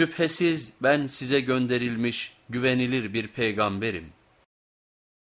Şüphesiz ben size gönderilmiş güvenilir bir peygamberim.